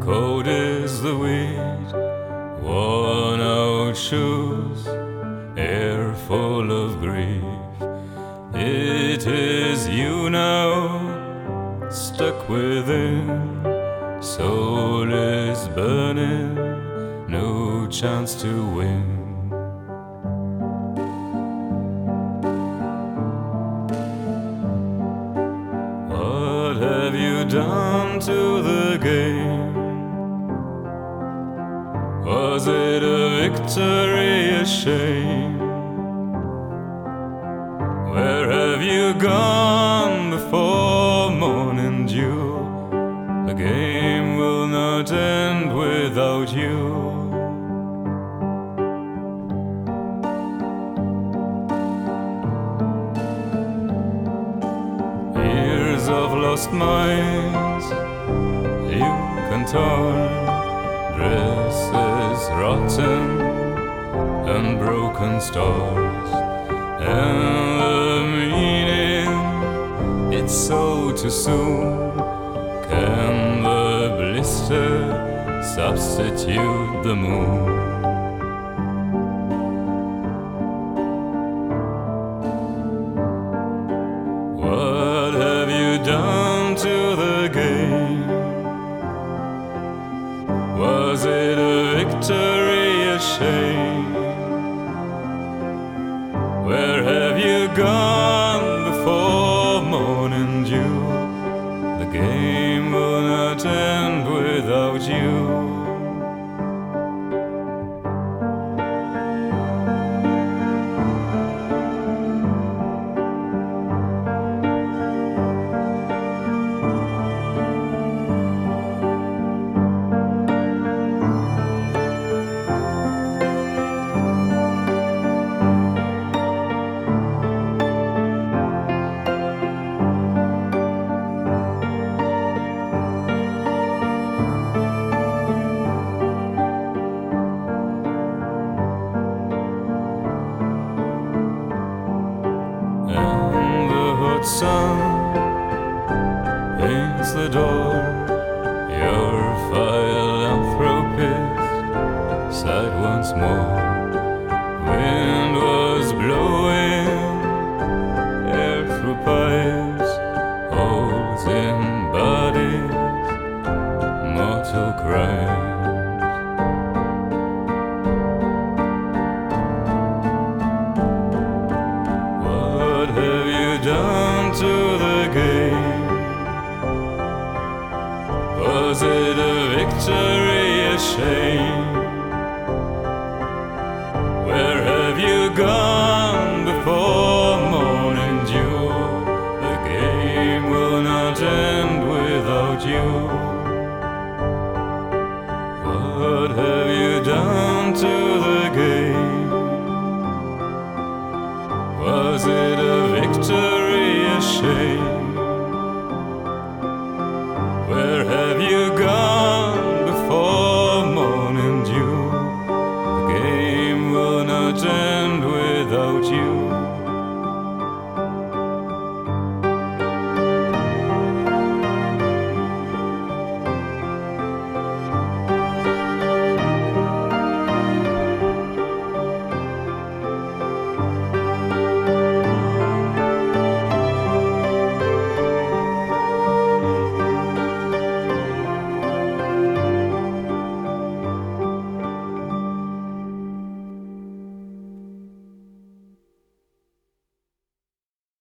cold is the wind, worn out shoes, air full of grief. It is you now, stuck within, soul is burning, no chance to win. You to the game? Was it a victory, a shame? Where have you gone before morning dew? The game will not end without you. Of lost minds, you can turn dresses rotten, and broken stars, and the meaning it's so too soon. Can the blister substitute the moon? Sun paints the door. Your to the game. Was it a victory, a shame? Where have you gone before morning dew? The game will not end without you.